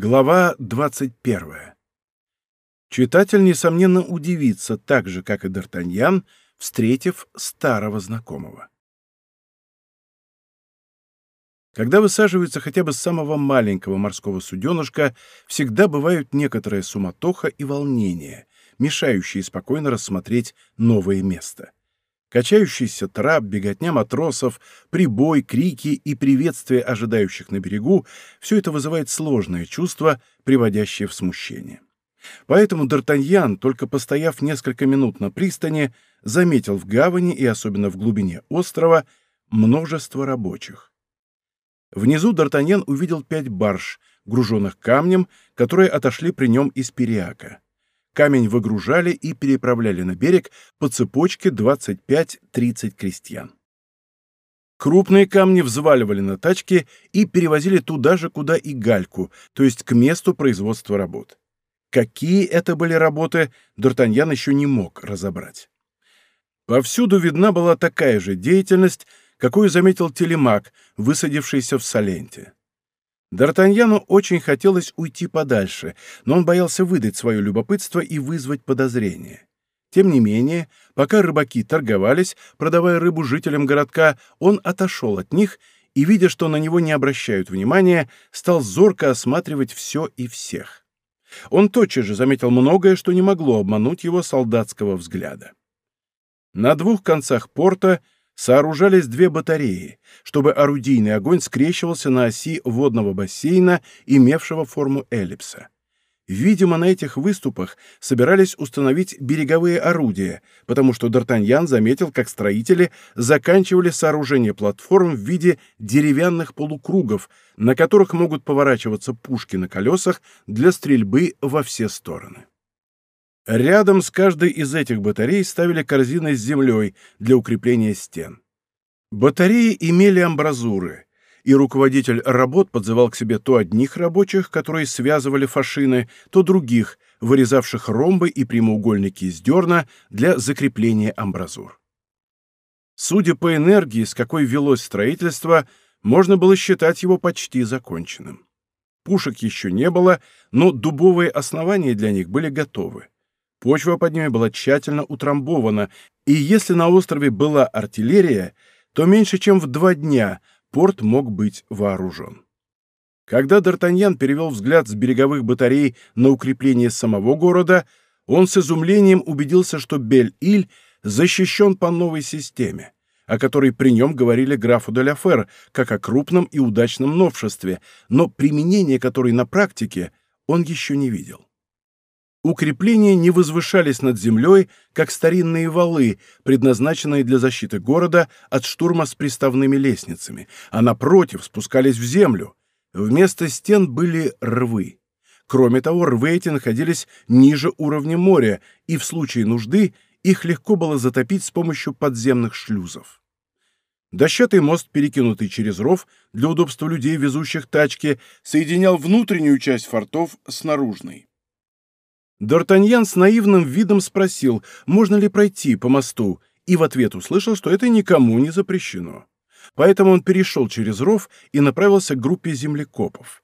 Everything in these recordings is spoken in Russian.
Глава 21. Читатель, несомненно, удивится, так же, как и Д'Артаньян, встретив старого знакомого. Когда высаживаются хотя бы с самого маленького морского суденышка, всегда бывают некоторая суматоха и волнение, мешающие спокойно рассмотреть новое место. Качающийся трап, беготня матросов, прибой, крики и приветствия ожидающих на берегу — все это вызывает сложное чувство, приводящее в смущение. Поэтому Д'Артаньян, только постояв несколько минут на пристани, заметил в гавани и особенно в глубине острова множество рабочих. Внизу Д'Артаньян увидел пять барж, груженных камнем, которые отошли при нем из Периака камень выгружали и переправляли на берег по цепочке 25-30 крестьян. Крупные камни взваливали на тачки и перевозили туда же, куда и гальку, то есть к месту производства работ. Какие это были работы, Д'Артаньян еще не мог разобрать. Повсюду видна была такая же деятельность, какую заметил телемак, высадившийся в Соленте. Д'Артаньяну очень хотелось уйти подальше, но он боялся выдать свое любопытство и вызвать подозрение. Тем не менее, пока рыбаки торговались, продавая рыбу жителям городка, он отошел от них и, видя, что на него не обращают внимания, стал зорко осматривать все и всех. Он тотчас же заметил многое, что не могло обмануть его солдатского взгляда. На двух концах порта — сооружались две батареи, чтобы орудийный огонь скрещивался на оси водного бассейна, имевшего форму эллипса. Видимо, на этих выступах собирались установить береговые орудия, потому что Д'Артаньян заметил, как строители заканчивали сооружение платформ в виде деревянных полукругов, на которых могут поворачиваться пушки на колесах для стрельбы во все стороны. Рядом с каждой из этих батарей ставили корзины с землей для укрепления стен. Батареи имели амбразуры, и руководитель работ подзывал к себе то одних рабочих, которые связывали фашины, то других, вырезавших ромбы и прямоугольники из дерна для закрепления амбразур. Судя по энергии, с какой велось строительство, можно было считать его почти законченным. Пушек еще не было, но дубовые основания для них были готовы. Почва под ними была тщательно утрамбована, и если на острове была артиллерия, то меньше чем в два дня порт мог быть вооружен. Когда Д'Артаньян перевел взгляд с береговых батарей на укрепление самого города, он с изумлением убедился, что Бель-Иль защищен по новой системе, о которой при нем говорили графу де Ляфер, как о крупном и удачном новшестве, но применение которой на практике он еще не видел. Укрепления не возвышались над землей, как старинные валы, предназначенные для защиты города от штурма с приставными лестницами, а напротив спускались в землю. Вместо стен были рвы. Кроме того, рвы эти находились ниже уровня моря, и в случае нужды их легко было затопить с помощью подземных шлюзов. Дощатый мост, перекинутый через ров для удобства людей, везущих тачки, соединял внутреннюю часть фортов с наружной. Д'Артаньян с наивным видом спросил, можно ли пройти по мосту, и в ответ услышал, что это никому не запрещено. Поэтому он перешел через ров и направился к группе землекопов.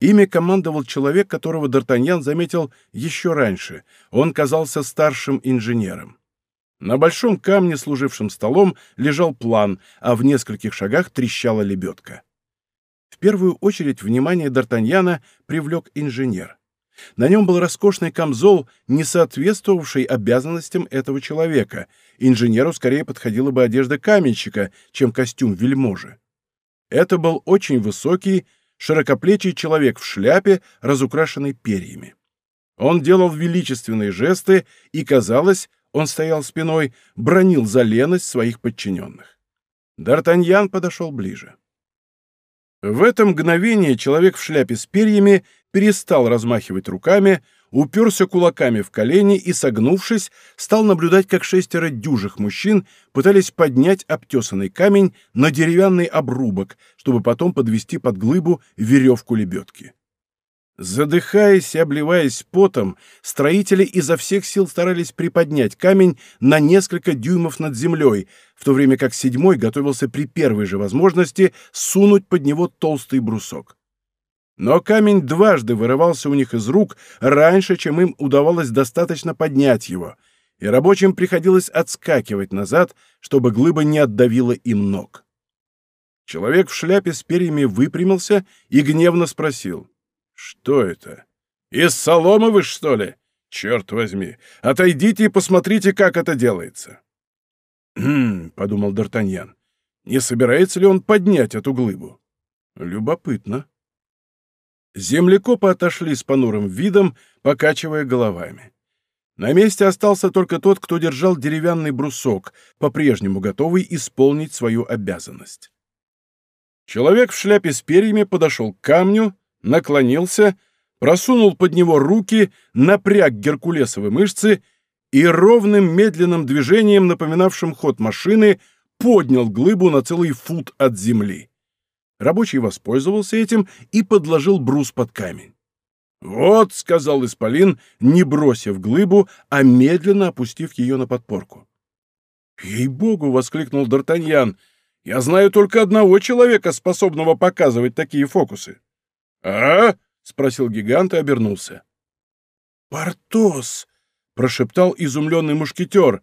Ими командовал человек, которого Д'Артаньян заметил еще раньше. Он казался старшим инженером. На большом камне, служившем столом, лежал план, а в нескольких шагах трещала лебедка. В первую очередь внимание Д'Артаньяна привлек инженер. На нем был роскошный камзол, не соответствовавший обязанностям этого человека. Инженеру скорее подходила бы одежда каменщика, чем костюм вельможи. Это был очень высокий, широкоплечий человек в шляпе, разукрашенной перьями. Он делал величественные жесты, и, казалось, он стоял спиной, бронил за леность своих подчиненных. Д'Артаньян подошел ближе. В это мгновение человек в шляпе с перьями перестал размахивать руками, уперся кулаками в колени и, согнувшись, стал наблюдать, как шестеро дюжих мужчин пытались поднять обтесанный камень на деревянный обрубок, чтобы потом подвести под глыбу веревку лебедки. Задыхаясь и обливаясь потом, строители изо всех сил старались приподнять камень на несколько дюймов над землей, в то время как седьмой готовился при первой же возможности сунуть под него толстый брусок. Но камень дважды вырывался у них из рук раньше, чем им удавалось достаточно поднять его, и рабочим приходилось отскакивать назад, чтобы глыба не отдавила им ног. Человек в шляпе с перьями выпрямился и гневно спросил. «Что это? Из соломы вы, что ли? Черт возьми! Отойдите и посмотрите, как это делается!» «Хм», — подумал Д'Артаньян, — «не собирается ли он поднять эту глыбу?» «Любопытно». Землекопы отошли с понурым видом, покачивая головами. На месте остался только тот, кто держал деревянный брусок, по-прежнему готовый исполнить свою обязанность. Человек в шляпе с перьями подошел к камню, наклонился, просунул под него руки, напряг геркулесовые мышцы и ровным медленным движением, напоминавшим ход машины, поднял глыбу на целый фут от земли. Рабочий воспользовался этим и подложил брус под камень. «Вот», — сказал Исполин, не бросив глыбу, а медленно опустив ее на подпорку. «Ей-богу!» — воскликнул Д'Артаньян. «Я знаю только одного человека, способного показывать такие фокусы». «А?» — спросил гигант и обернулся. «Портос!» — прошептал изумленный мушкетер.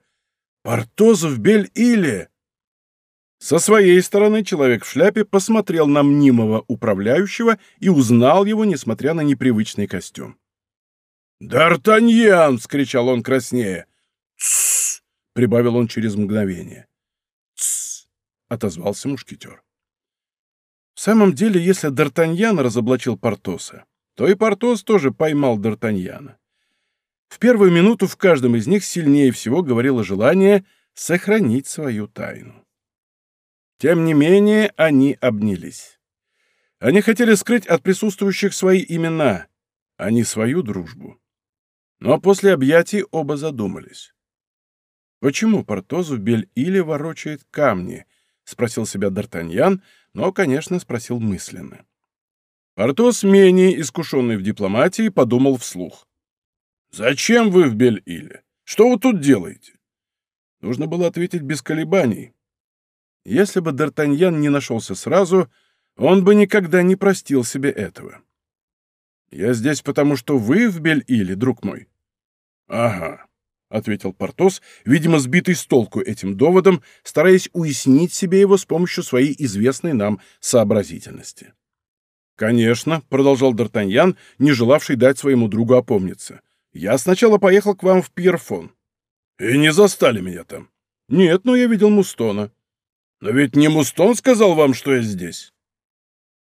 «Портос в Бель-Иле!» Со своей стороны человек в шляпе посмотрел на мнимого управляющего и узнал его, несмотря на непривычный костюм. «Д'Артаньян!» — скричал он краснее. «Тссс!» — прибавил он через мгновение. «Тссс!» — отозвался мушкетер. В самом деле, если Д'Артаньян разоблачил Портоса, то и Портос тоже поймал Д'Артаньяна. В первую минуту в каждом из них сильнее всего говорило желание сохранить свою тайну. Тем не менее, они обнялись. Они хотели скрыть от присутствующих свои имена, а не свою дружбу. Но после объятий оба задумались. «Почему Портозу Бель-Иле ворочает камни?» — спросил себя Д'Артаньян, но, конечно, спросил мысленно. Портос, менее искушенный в дипломатии, подумал вслух. «Зачем вы в Бель-Иле? Что вы тут делаете?» Нужно было ответить без колебаний. Если бы Д'Артаньян не нашелся сразу, он бы никогда не простил себе этого. «Я здесь потому, что вы в Бель-Иле, друг мой». «Ага», — ответил Портос, видимо, сбитый с толку этим доводом, стараясь уяснить себе его с помощью своей известной нам сообразительности. «Конечно», — продолжал Д'Артаньян, не желавший дать своему другу опомниться. «Я сначала поехал к вам в Пьерфон». «И не застали меня там?» «Нет, но я видел Мустона». Но ведь не Мустон сказал вам, что я здесь.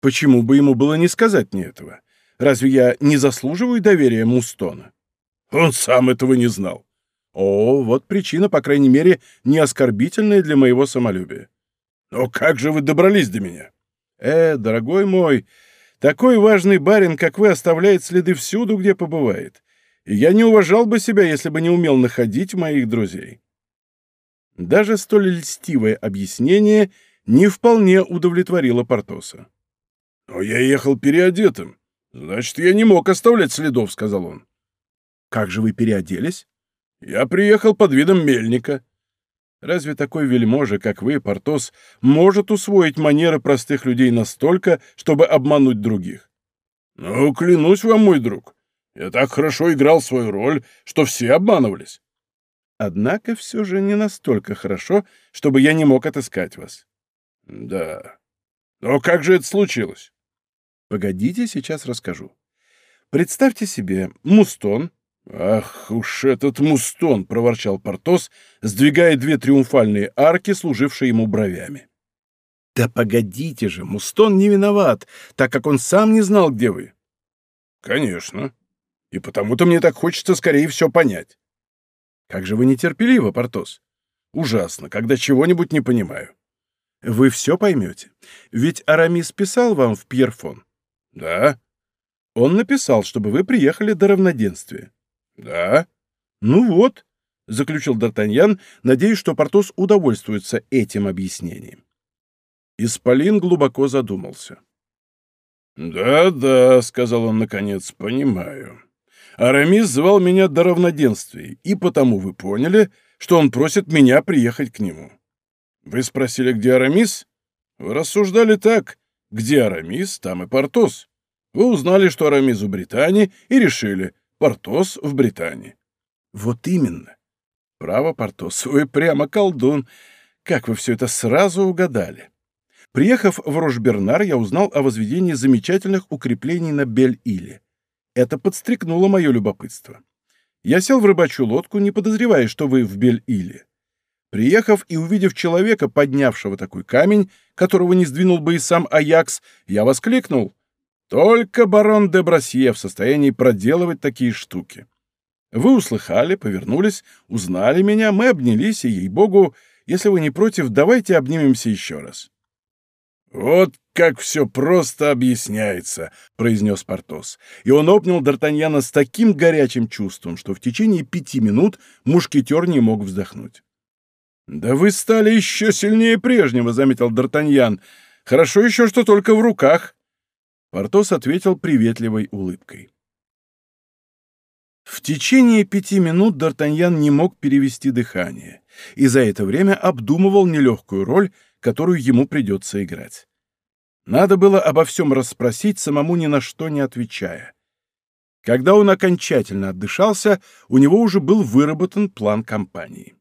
Почему бы ему было не сказать мне этого? Разве я не заслуживаю доверия Мустона? Он сам этого не знал. О, вот причина, по крайней мере, не оскорбительная для моего самолюбия. Но как же вы добрались до меня? Э, дорогой мой, такой важный барин, как вы, оставляет следы всюду, где побывает. И я не уважал бы себя, если бы не умел находить моих друзей. Даже столь льстивое объяснение не вполне удовлетворило Портоса. «Но я ехал переодетым. Значит, я не мог оставлять следов», — сказал он. «Как же вы переоделись?» «Я приехал под видом мельника». Разве такой вельможа, как вы, Портос, может усвоить манеры простых людей настолько, чтобы обмануть других? Ну, клянусь вам, мой друг, я так хорошо играл свою роль, что все обманывались. Однако все же не настолько хорошо, чтобы я не мог отыскать вас. Да. Но как же это случилось? Погодите, сейчас расскажу. Представьте себе, Мустон... Ах уж этот Мустон, проворчал Портос, сдвигая две триумфальные арки, служившие ему бровями. Да погодите же, Мустон не виноват, так как он сам не знал, где вы. Конечно. И потому-то мне так хочется скорее все понять. Как же вы нетерпеливы, Портос. Ужасно, когда чего-нибудь не понимаю. Вы все поймете. Ведь Арамис писал вам в Пьерфон. Да. Он написал, чтобы вы приехали до равноденствия. Да. Ну вот, заключил Д'Артаньян, надеясь, что Портос удовольствуется этим объяснением. Исполин глубоко задумался. «Да-да», — сказал он наконец, — «понимаю. Арамис звал меня до равноденствия, и потому вы поняли, что он просит меня приехать к нему. Вы спросили, где Арамис? Вы рассуждали так. Где Арамис, там и Портос. Вы узнали, что Арамис в Британии, и решили, Портос в Британии. Вот именно. Право, Портос, вы прямо колдун. Как вы все это сразу угадали? Приехав в Рожбернар, я узнал о возведении замечательных укреплений на Бель-Иле. Это подстрекнуло мое любопытство. Я сел в рыбачью лодку, не подозревая, что вы в Бель-Иле. Приехав и увидев человека, поднявшего такой камень, которого не сдвинул бы и сам Аякс, я воскликнул. Только барон де Брасье в состоянии проделывать такие штуки. Вы услыхали, повернулись, узнали меня, мы обнялись, и, ей-богу, если вы не против, давайте обнимемся еще раз. «Вот как все просто объясняется», — произнес Портос. И он обнял Д'Артаньяна с таким горячим чувством, что в течение пяти минут мушкетер не мог вздохнуть. «Да вы стали еще сильнее прежнего», — заметил Д'Артаньян. «Хорошо еще, что только в руках». Портос ответил приветливой улыбкой. В течение пяти минут Д'Артаньян не мог перевести дыхание, и за это время обдумывал нелегкую роль, которую ему придется играть. Надо было обо всем расспросить, самому ни на что не отвечая. Когда он окончательно отдышался, у него уже был выработан план кампании.